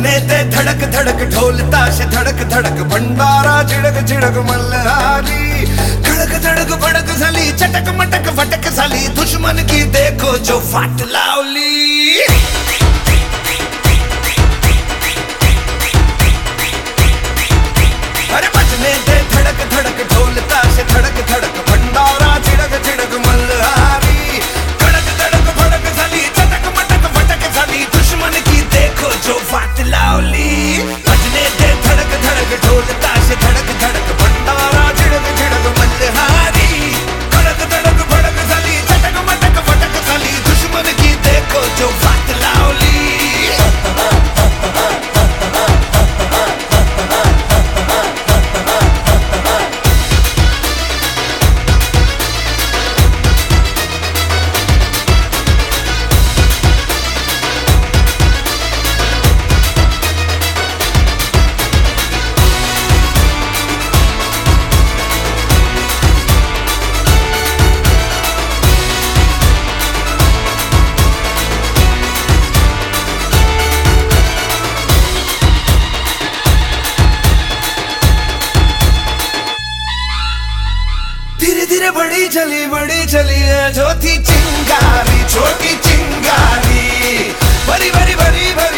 बजने ते धड़क धड़क ढोल ताश, धड़क धड़क भंडारा, झिड़क झिड़क मल्हारी। खड़क धड़क भड़क सली, चटक मटक फटक सली, दुश्मन की देखो जो फाट लावली। धीरे बड़ी चली बड़ी चली जो थी चिंगारी छोटी चिंगारी। बड़ी बड़ी बड़ी बड़ी